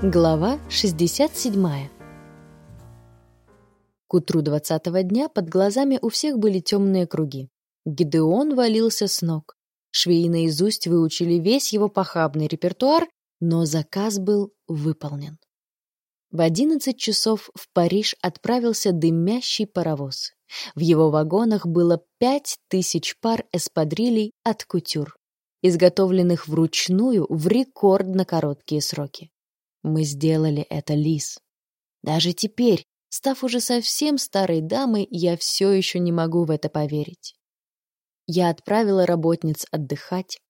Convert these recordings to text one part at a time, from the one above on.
Глава 67 К утру двадцатого дня под глазами у всех были темные круги. Гидеон валился с ног. Швеи наизусть выучили весь его похабный репертуар, но заказ был выполнен. В одиннадцать часов в Париж отправился дымящий паровоз. В его вагонах было пять тысяч пар эспадрилей от кутюр, изготовленных вручную в рекордно короткие сроки. Мы сделали это, Лис. Даже теперь, став уже совсем старой дамой, я все еще не могу в это поверить. Я отправила работниц отдыхать,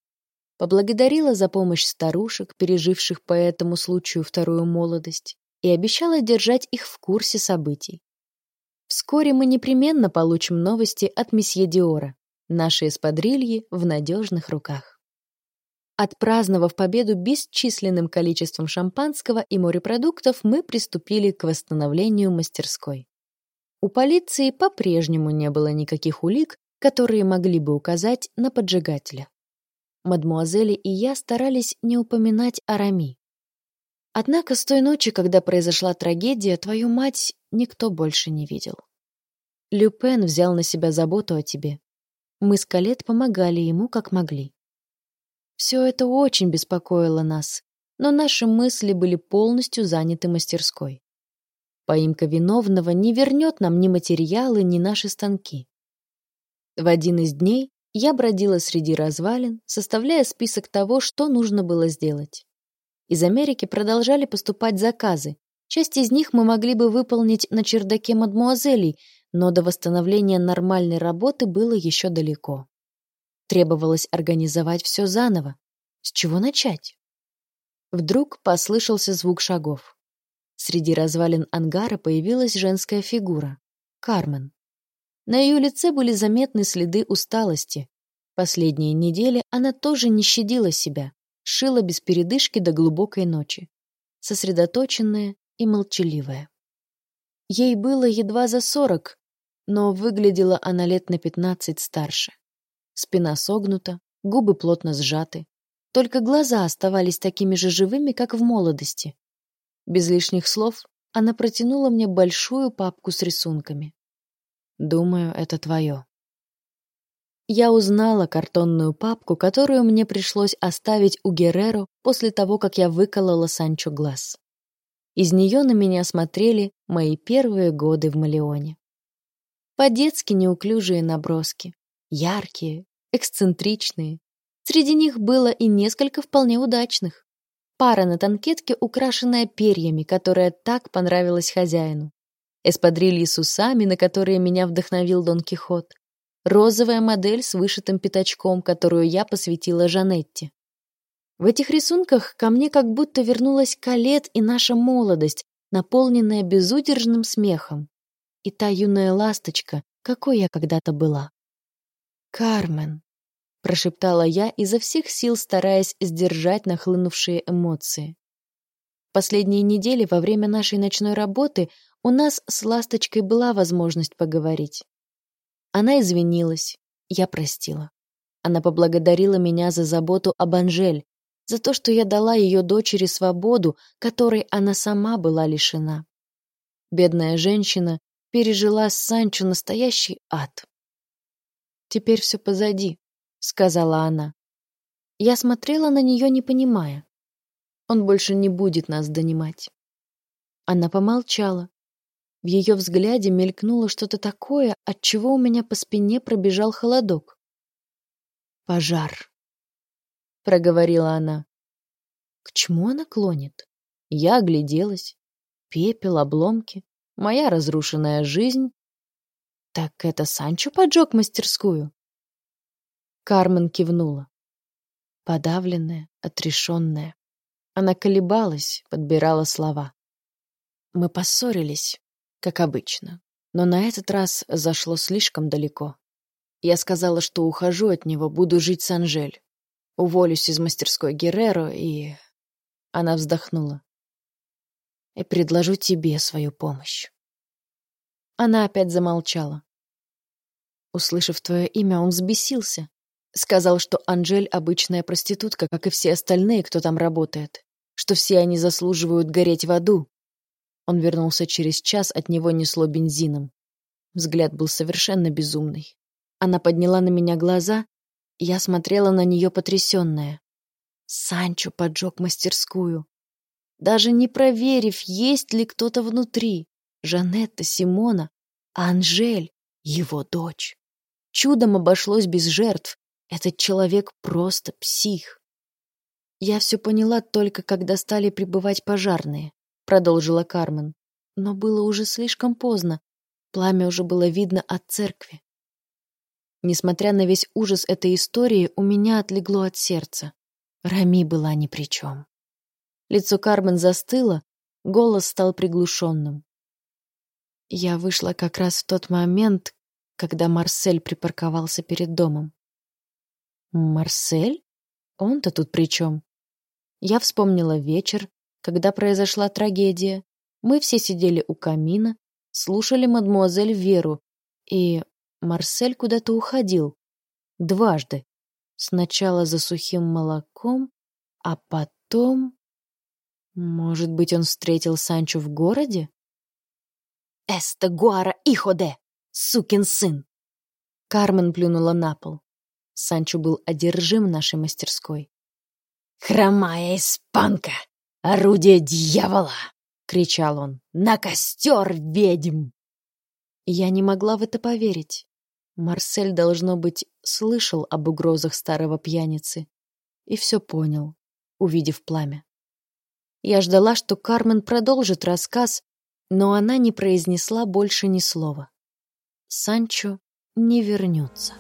поблагодарила за помощь старушек, переживших по этому случаю вторую молодость, и обещала держать их в курсе событий. Вскоре мы непременно получим новости от месье Диора. Наши эспадрильи в надежных руках. Отпраздновав победу бесчисленным количеством шампанского и морепродуктов, мы приступили к восстановлению мастерской. У полиции по-прежнему не было никаких улик, которые могли бы указать на поджигателя. Мадмуазели и я старались не упоминать о Рами. Однако с той ночи, когда произошла трагедия, твою мать никто больше не видел. Люпен взял на себя заботу о тебе. Мы с Калет помогали ему, как могли. Все это очень беспокоило нас, но наши мысли были полностью заняты мастерской. Поимка виновного не вернет нам ни материалы, ни наши станки. В один из дней я бродила среди развалин, составляя список того, что нужно было сделать. Из Америки продолжали поступать заказы. Часть из них мы могли бы выполнить на чердаке мадмуазелей, но до восстановления нормальной работы было еще далеко. Требовалось организовать все заново. С чего начать? Вдруг послышался звук шагов. Среди развалин ангара появилась женская фигура — Кармен. На ее лице были заметны следы усталости. Последние недели она тоже не щадила себя, шила без передышки до глубокой ночи. Сосредоточенная и молчаливая. Ей было едва за сорок, но выглядела она лет на пятнадцать старше. Спина согнута, губы плотно сжаты. Только глаза оставались такими же живыми, как в молодости. Без лишних слов она протянула мне большую папку с рисунками. «Думаю, это твое». Я узнала картонную папку, которую мне пришлось оставить у Герреро после того, как я выколола Санчо глаз. Из нее на меня смотрели мои первые годы в Малеоне. По-детски неуклюжие наброски, яркие, эксцентричные. Среди них было и несколько вполне удачных. Пара на танкетке, украшенная перьями, которая так понравилась хозяину. Эспадрильи с усами, на которые меня вдохновил Дон Кихот. Розовая модель с вышитым пятачком, которую я посвятила Жанетте. В этих рисунках ко мне как будто вернулась Калет и наша молодость, наполненная безудержным смехом. И та юная ласточка, какой я когда-то была. «Кармен», — прошептала я, изо всех сил стараясь сдержать нахлынувшие эмоции. Последние недели во время нашей ночной работы у нас с Ласточкой была возможность поговорить. Она извинилась, я простила. Она поблагодарила меня за заботу об Анжель, за то, что я дала ее дочери свободу, которой она сама была лишена. Бедная женщина пережила с Санчо настоящий ад. «Теперь все позади», — сказала она. Я смотрела на нее, не понимая. Он больше не будет нас донимать. Она помолчала. В ее взгляде мелькнуло что-то такое, от чего у меня по спине пробежал холодок. «Пожар», — проговорила она. К чему она клонит? Я огляделась. Пепел, обломки, моя разрушенная жизнь «Так это Санчо поджег мастерскую?» Кармен кивнула. Подавленная, отрешенная. Она колебалась, подбирала слова. Мы поссорились, как обычно, но на этот раз зашло слишком далеко. Я сказала, что ухожу от него, буду жить с Анжель. Уволюсь из мастерской Герреро и... Она вздохнула. И предложу тебе свою помощь. Она опять замолчала. Услышав твое имя, он взбесился. Сказал, что Анжель — обычная проститутка, как и все остальные, кто там работает. что все они заслуживают гореть в аду. Он вернулся через час, от него несло бензином. Взгляд был совершенно безумный. Она подняла на меня глаза, я смотрела на нее потрясенная. Санчо поджег мастерскую. Даже не проверив, есть ли кто-то внутри. Жанетта, Симона, Анжель, его дочь. Чудом обошлось без жертв. Этот человек просто псих. Я все поняла только, когда стали прибывать пожарные, продолжила Кармен. Но было уже слишком поздно. Пламя уже было видно от церкви. Несмотря на весь ужас этой истории, у меня отлегло от сердца. Рами была ни при чем. Лицо Кармен застыло, голос стал приглушенным. Я вышла как раз в тот момент, когда Марсель припарковался перед домом. Марсель? Он-то тут при чем? Я вспомнила вечер, когда произошла трагедия. Мы все сидели у камина, слушали мадмуазель Веру, и Марсель куда-то уходил. Дважды. Сначала за сухим молоком, а потом... Может быть, он встретил Санчо в городе? «Эста гуара иходе, сукин сын!» Кармен плюнула на пол. Санчо был одержим нашей мастерской. «Хромая испанка! Орудие дьявола!» — кричал он. «На костер ведьм!» Я не могла в это поверить. Марсель, должно быть, слышал об угрозах старого пьяницы и все понял, увидев пламя. Я ждала, что Кармен продолжит рассказ, но она не произнесла больше ни слова. Санчо не вернется.